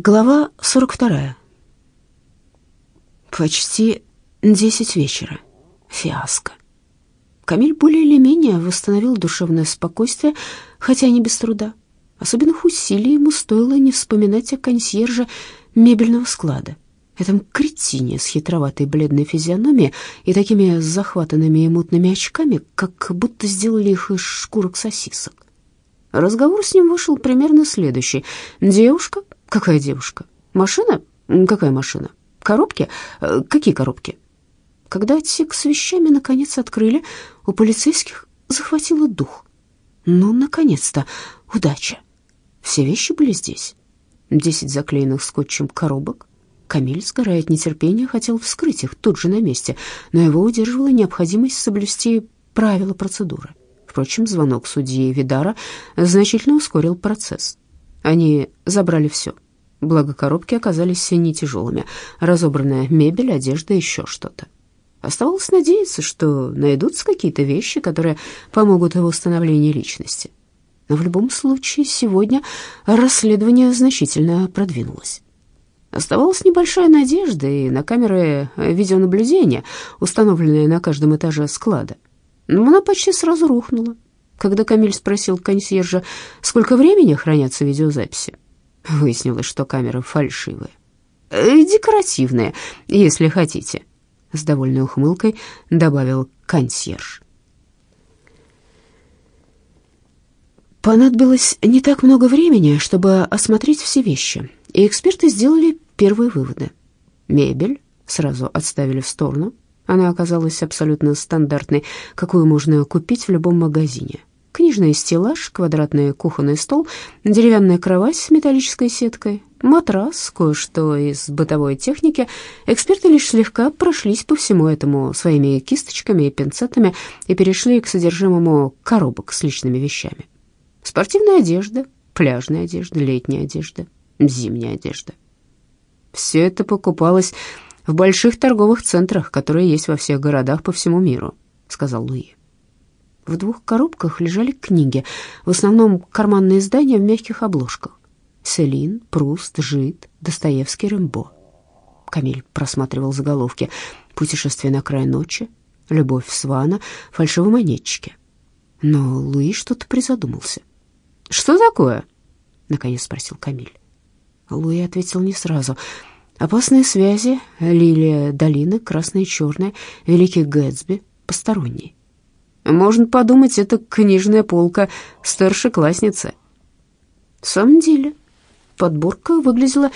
Глава 42. Почти десять вечера. Фиаско. Камиль более или менее восстановил душевное спокойствие, хотя не без труда. Особенных усилий ему стоило не вспоминать о консьерже мебельного склада, этом кретине с хитроватой бледной физиономией и такими захватанными и мутными очками, как будто сделали их из шкурок сосисок. Разговор с ним вышел примерно следующий. «Девушка Какая девушка? Машина? Какая машина? Коробки? Э, какие коробки? Когда отсек с вещами наконец открыли, у полицейских захватило дух. Ну, наконец-то, удача. Все вещи были здесь. Десять заклеенных скотчем коробок. Камиль, сгорая от нетерпения, хотел вскрыть их тут же на месте, но его удерживала необходимость соблюсти правила процедуры. Впрочем, звонок судьи Видара значительно ускорил процесс. Они забрали все. Благо коробки оказались не тяжелыми. Разобранная мебель, одежда, еще что-то. Оставалось надеяться, что найдутся какие-то вещи, которые помогут в восстановлении личности. Но в любом случае сегодня расследование значительно продвинулось. Оставалась небольшая надежда и на камеры видеонаблюдения, установленные на каждом этаже склада. Но она почти сразу рухнула. Когда Камиль спросил консьержа, сколько времени хранятся видеозаписи, выяснилось, что камеры фальшивые. «Э, «Декоративные, если хотите», — с довольной ухмылкой добавил консьерж. Понадобилось не так много времени, чтобы осмотреть все вещи, и эксперты сделали первые выводы. Мебель сразу отставили в сторону. Она оказалась абсолютно стандартной, какую можно купить в любом магазине книжный стеллаж, квадратный кухонный стол, деревянная кровать с металлической сеткой, матрас, кое-что из бытовой техники. Эксперты лишь слегка прошлись по всему этому своими кисточками и пинцетами и перешли к содержимому коробок с личными вещами. Спортивная одежда, пляжная одежда, летняя одежда, зимняя одежда. Все это покупалось в больших торговых центрах, которые есть во всех городах по всему миру, сказал Луи. В двух коробках лежали книги, в основном карманные издания в мягких обложках. Селин, Пруст, Жид, Достоевский, Рэмбо. Камиль просматривал заголовки «Путешествие на край ночи», «Любовь Свана», «Фальшивомонетчики». Но Луи что-то призадумался. «Что такое?» — наконец спросил Камиль. Луи ответил не сразу. «Опасные связи, Лилия Долины, Красная и Черная, Великий Гэтсби, Посторонний». Можно подумать, это книжная полка старшеклассницы. В самом деле, подборка выглядела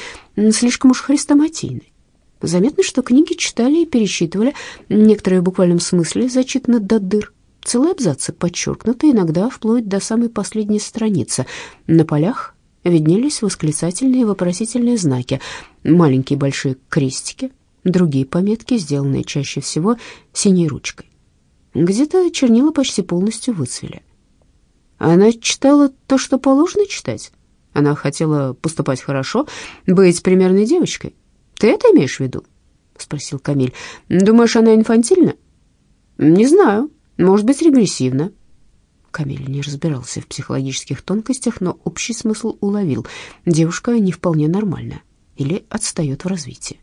слишком уж хрестоматийной. Заметно, что книги читали и пересчитывали, некоторые в буквальном смысле зачитаны до дыр. Целые абзацы подчеркнуты, иногда вплоть до самой последней страницы. На полях виднелись восклицательные и вопросительные знаки, маленькие большие крестики, другие пометки, сделанные чаще всего синей ручкой. Где-то чернила почти полностью выцвели. Она читала то, что положено читать. Она хотела поступать хорошо, быть примерной девочкой. Ты это имеешь в виду? спросил Камиль. Думаешь, она инфантильна? Не знаю, может быть, регрессивна. Камиль не разбирался в психологических тонкостях, но общий смысл уловил. Девушка не вполне нормальна или отстает в развитии.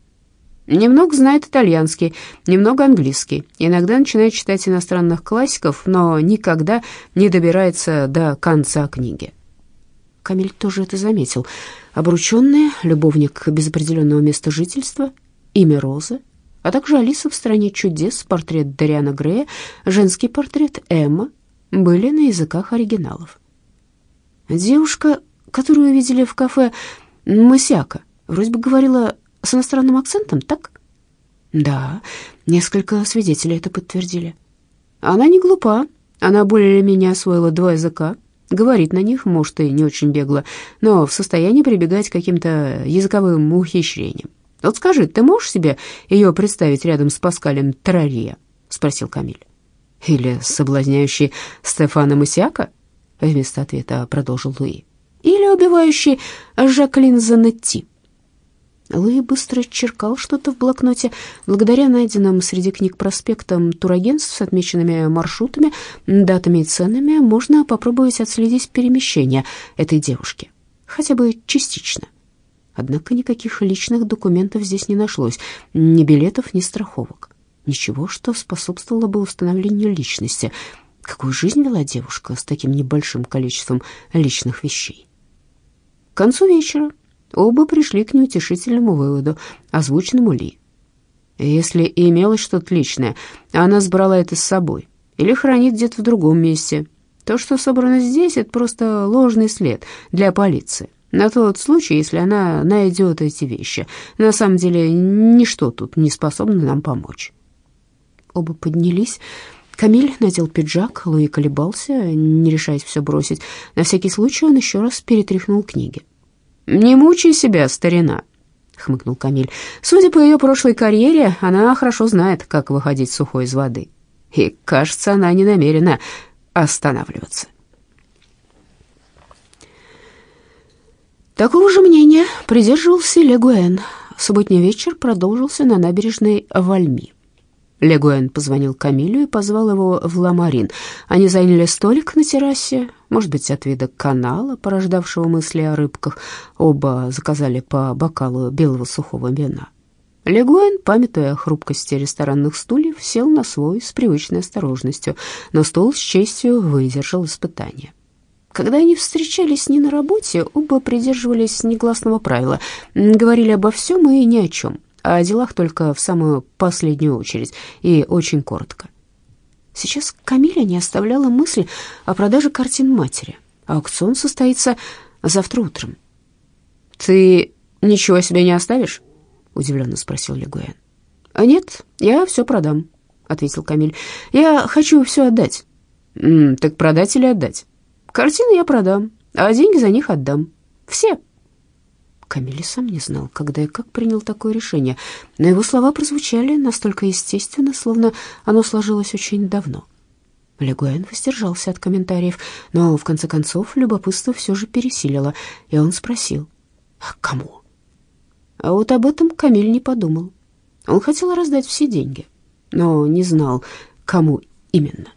Немного знает итальянский, немного английский. Иногда начинает читать иностранных классиков, но никогда не добирается до конца книги. Камиль тоже это заметил. Обрученная, любовник без определенного места жительства, имя Розы, а также Алиса в «Стране чудес», портрет Дариана Грея, женский портрет Эмма были на языках оригиналов. Девушка, которую видели в кафе Масяка, вроде бы говорила с иностранным акцентом, так? Да, несколько свидетелей это подтвердили. Она не глупа, она более или менее освоила два языка, говорит на них, может, и не очень бегло, но в состоянии прибегать к каким-то языковым ухищрениям. Вот скажи, ты можешь себе ее представить рядом с Паскалем Террария? спросил Камиль. Или соблазняющий Стефана Масиака? Вместо ответа продолжил Луи. Или убивающий Жаклин Занетти? Луи быстро черкал что-то в блокноте. Благодаря найденным среди книг проспектам турагентств с отмеченными маршрутами, датами и ценами можно попробовать отследить перемещение этой девушки, хотя бы частично. Однако никаких личных документов здесь не нашлось, ни билетов, ни страховок. Ничего, что способствовало бы установлению личности. Какую жизнь вела девушка с таким небольшим количеством личных вещей? К концу вечера оба пришли к неутешительному выводу, озвученному Ли. Если и имелось что-то личное, она сбрала это с собой или хранит где-то в другом месте. То, что собрано здесь, это просто ложный след для полиции. На тот случай, если она найдет эти вещи. На самом деле, ничто тут не способно нам помочь. Оба поднялись. Камиль надел пиджак, Луи колебался, не решаясь все бросить. На всякий случай он еще раз перетряхнул книги. «Не мучай себя, старина», — хмыкнул Камиль. «Судя по ее прошлой карьере, она хорошо знает, как выходить сухой из воды. И, кажется, она не намерена останавливаться». Такого же мнения придерживался Легуэн. Субботний вечер продолжился на набережной Вальми. Легуэн позвонил Камилю и позвал его в Ламарин. Они заняли столик на террасе, может быть, от вида канала, порождавшего мысли о рыбках. Оба заказали по бокалу белого сухого вина. Легуэн, памятуя о хрупкости ресторанных стульев, сел на свой с привычной осторожностью, но стол с честью выдержал испытание. Когда они встречались не на работе, оба придерживались негласного правила, говорили обо всем и ни о чем о делах только в самую последнюю очередь и очень коротко. Сейчас Камиля не оставляла мысль о продаже картин матери. Аукцион состоится завтра утром. «Ты ничего себе не оставишь?» — удивленно спросил Легуэн. «А «Нет, я все продам», — ответил Камиль. «Я хочу все отдать». «М -м, «Так продать или отдать?» «Картины я продам, а деньги за них отдам. Все». Камиль сам не знал, когда и как принял такое решение, но его слова прозвучали настолько естественно, словно оно сложилось очень давно. Легуэн воздержался от комментариев, но в конце концов любопытство все же пересилило, и он спросил, «А кому?» А вот об этом Камиль не подумал. Он хотел раздать все деньги, но не знал, кому именно.